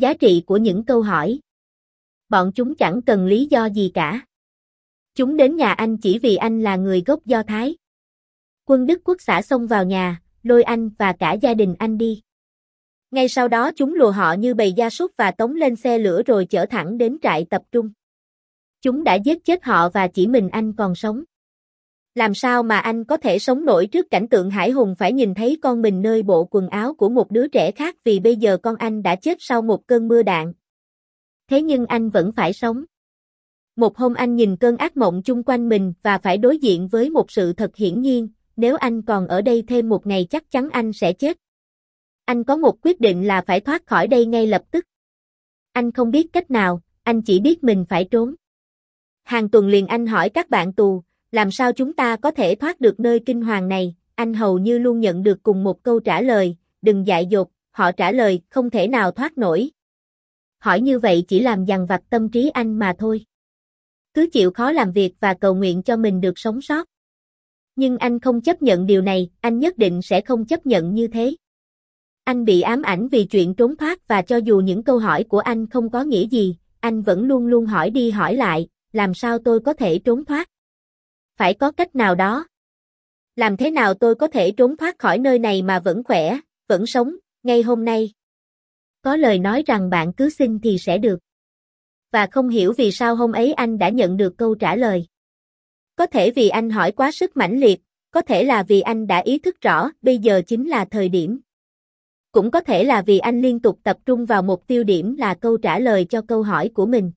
Giá trị của những câu hỏi. Bọn chúng chẳng cần lý do gì cả. Chúng đến nhà anh chỉ vì anh là người gốc Do Thái. Quân Đức Quốc xã xông vào nhà, lôi anh và cả gia đình anh đi. Ngay sau đó chúng lùa họ như bầy gia súc và tống lên xe lửa rồi chở thẳng đến trại tập trung. Chúng đã giết chết họ và chỉ mình anh còn sống. Làm sao mà anh có thể sống nổi trước cảnh tượng hải hùng phải nhìn thấy con mình nơi bộ quần áo của một đứa trẻ khác vì bây giờ con anh đã chết sau một cơn mưa đạn. Thế nhưng anh vẫn phải sống. Một hôm anh nhìn cơn ác mộng chung quanh mình và phải đối diện với một sự thật hiển nhiên, nếu anh còn ở đây thêm một ngày chắc chắn anh sẽ chết. Anh có một quyết định là phải thoát khỏi đây ngay lập tức. Anh không biết cách nào, anh chỉ biết mình phải trốn. Hàng tuần liền anh hỏi các bạn tù, làm sao chúng ta có thể thoát được nơi kinh hoàng này, anh hầu như luôn nhận được cùng một câu trả lời, đừng dại dột, họ trả lời, không thể nào thoát nổi. Hỏi như vậy chỉ làm dằn vặt tâm trí anh mà thôi. Cứ chịu khó làm việc và cầu nguyện cho mình được sống sót. Nhưng anh không chấp nhận điều này, anh nhất định sẽ không chấp nhận như thế. Anh bị ám ảnh vì chuyện trốn thoát và cho dù những câu hỏi của anh không có nghĩa gì, anh vẫn luôn luôn hỏi đi hỏi lại, làm sao tôi có thể trốn thoát? Phải có cách nào đó. Làm thế nào tôi có thể trốn thoát khỏi nơi này mà vẫn khỏe, vẫn sống, ngay hôm nay? Có lời nói rằng bạn cứ xin thì sẽ được. Và không hiểu vì sao hôm ấy anh đã nhận được câu trả lời. Có thể vì anh hỏi quá sức mãnh liệt, có thể là vì anh đã ý thức rõ bây giờ chính là thời điểm. Cũng có thể là vì anh liên tục tập trung vào một tiêu điểm là câu trả lời cho câu hỏi của mình.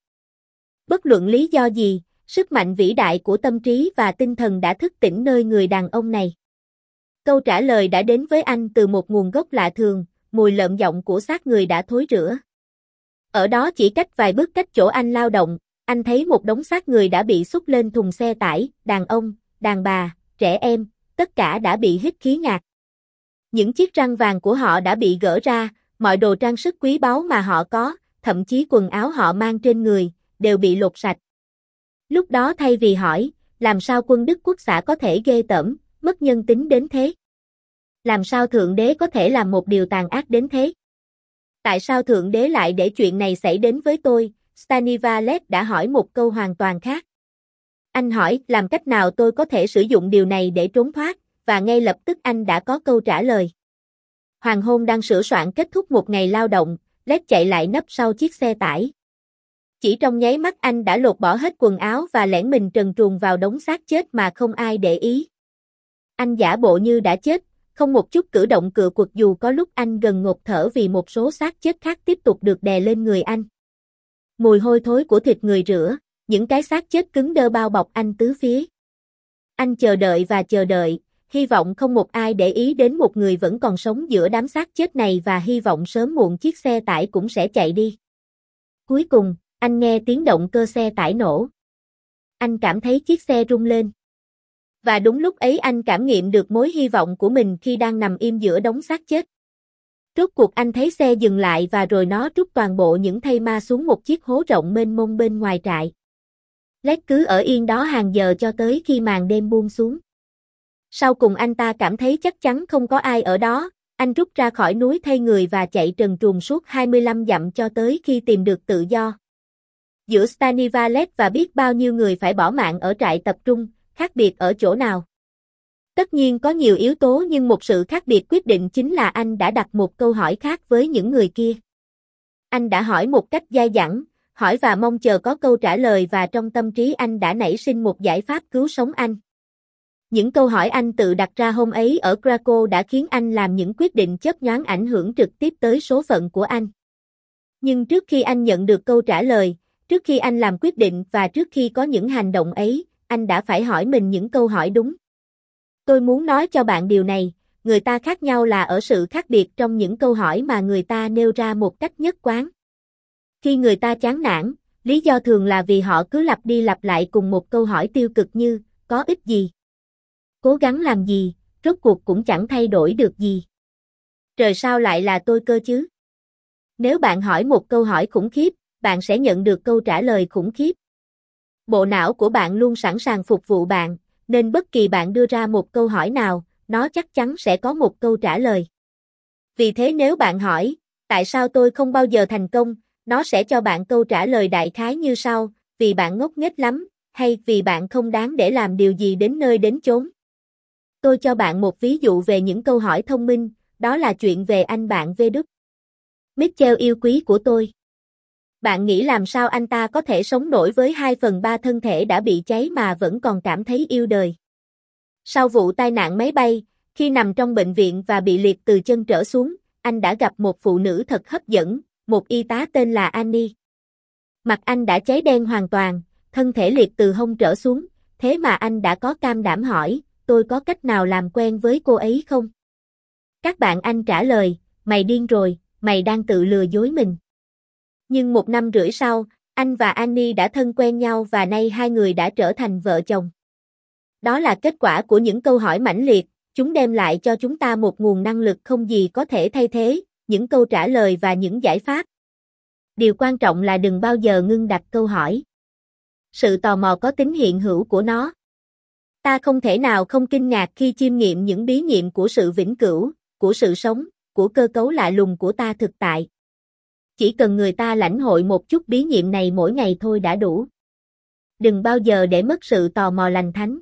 Bất luận lý do gì, sức mạnh vĩ đại của tâm trí và tinh thần đã thức tỉnh nơi người đàn ông này. Câu trả lời đã đến với anh từ một nguồn gốc lạ thường, mùi lợm giọng của xác người đã thối rữa. Ở đó chỉ cách vài bước cách chỗ anh lao động, anh thấy một đống xác người đã bị xúc lên thùng xe tải, đàn ông, đàn bà, trẻ em, tất cả đã bị hít khí ngạt. Những chiếc răng vàng của họ đã bị gỡ ra, mọi đồ trang sức quý báu mà họ có, thậm chí quần áo họ mang trên người, đều bị lột sạch. Lúc đó thay vì hỏi, làm sao quân Đức quốc xã có thể ghê tởm, mất nhân tính đến thế? Làm sao Thượng Đế có thể làm một điều tàn ác đến thế? Tại sao Thượng Đế lại để chuyện này xảy đến với tôi? Stanivalet đã hỏi một câu hoàn toàn khác. Anh hỏi, làm cách nào tôi có thể sử dụng điều này để trốn thoát, và ngay lập tức anh đã có câu trả lời. Hoàng hôn đang sửa soạn kết thúc một ngày lao động, Led chạy lại nấp sau chiếc xe tải. Chỉ trong nháy mắt anh đã lột bỏ hết quần áo và lẻn mình trần truồng vào đống xác chết mà không ai để ý. Anh giả bộ như đã chết, không một chút cử động cựa quật dù có lúc anh gần ngột thở vì một số xác chết khác tiếp tục được đè lên người anh. Mùi hôi thối của thịt người rửa, những cái xác chết cứng đơ bao bọc anh tứ phía. Anh chờ đợi và chờ đợi, hy vọng không một ai để ý đến một người vẫn còn sống giữa đám xác chết này và hy vọng sớm muộn chiếc xe tải cũng sẽ chạy đi. Cuối cùng, anh nghe tiếng động cơ xe tải nổ. Anh cảm thấy chiếc xe rung lên. Và đúng lúc ấy anh cảm nghiệm được mối hy vọng của mình khi đang nằm im giữa đống xác chết. Rốt cuộc anh thấy xe dừng lại và rồi nó trút toàn bộ những thây ma xuống một chiếc hố rộng mênh mông bên ngoài trại. Lét cứ ở yên đó hàng giờ cho tới khi màn đêm buông xuống. Sau cùng anh ta cảm thấy chắc chắn không có ai ở đó, anh rút ra khỏi núi thay người và chạy trần truồng suốt 25 dặm cho tới khi tìm được tự do. Giữa Stanivalet và biết bao nhiêu người phải bỏ mạng ở trại tập trung, khác biệt ở chỗ nào? Tất nhiên có nhiều yếu tố nhưng một sự khác biệt quyết định chính là anh đã đặt một câu hỏi khác với những người kia. Anh đã hỏi một cách dai dẳng, hỏi và mong chờ có câu trả lời và trong tâm trí anh đã nảy sinh một giải pháp cứu sống anh. Những câu hỏi anh tự đặt ra hôm ấy ở Krakow đã khiến anh làm những quyết định chớp nhoáng ảnh hưởng trực tiếp tới số phận của anh. Nhưng trước khi anh nhận được câu trả lời, trước khi anh làm quyết định và trước khi có những hành động ấy, anh đã phải hỏi mình những câu hỏi đúng. Tôi muốn nói cho bạn điều này, người ta khác nhau là ở sự khác biệt trong những câu hỏi mà người ta nêu ra một cách nhất quán. Khi người ta chán nản, lý do thường là vì họ cứ lặp đi lặp lại cùng một câu hỏi tiêu cực như, có ích gì? Cố gắng làm gì, rốt cuộc cũng chẳng thay đổi được gì. Trời sao lại là tôi cơ chứ? Nếu bạn hỏi một câu hỏi khủng khiếp, bạn sẽ nhận được câu trả lời khủng khiếp. Bộ não của bạn luôn sẵn sàng phục vụ bạn, nên bất kỳ bạn đưa ra một câu hỏi nào, nó chắc chắn sẽ có một câu trả lời. Vì thế nếu bạn hỏi, Tại sao tôi không bao giờ thành công? Nó sẽ cho bạn câu trả lời đại khái như sau, vì bạn ngốc nghếch lắm, hay vì bạn không đáng để làm điều gì đến nơi đến chốn. Tôi cho bạn một ví dụ về những câu hỏi thông minh, đó là chuyện về anh bạn V Đức. Mitchell yêu quý của tôi. Bạn nghĩ làm sao anh ta có thể sống nổi với 2 phần 3 thân thể đã bị cháy mà vẫn còn cảm thấy yêu đời? Sau vụ tai nạn máy bay, khi nằm trong bệnh viện và bị liệt từ chân trở xuống, anh đã gặp một phụ nữ thật hấp dẫn, một y tá tên là Annie. Mặt anh đã cháy đen hoàn toàn, thân thể liệt từ hông trở xuống, thế mà anh đã có cam đảm hỏi, tôi có cách nào làm quen với cô ấy không? Các bạn anh trả lời, mày điên rồi, mày đang tự lừa dối mình. Nhưng một năm rưỡi sau, anh và Annie đã thân quen nhau và nay hai người đã trở thành vợ chồng. Đó là kết quả của những câu hỏi mãnh liệt, chúng đem lại cho chúng ta một nguồn năng lực không gì có thể thay thế, những câu trả lời và những giải pháp. Điều quan trọng là đừng bao giờ ngưng đặt câu hỏi. Sự tò mò có tính hiện hữu của nó. Ta không thể nào không kinh ngạc khi chiêm nghiệm những bí nghiệm của sự vĩnh cửu, của sự sống, của cơ cấu lạ lùng của ta thực tại. Chỉ cần người ta lãnh hội một chút bí nhiệm này mỗi ngày thôi đã đủ. Đừng bao giờ để mất sự tò mò lành thánh.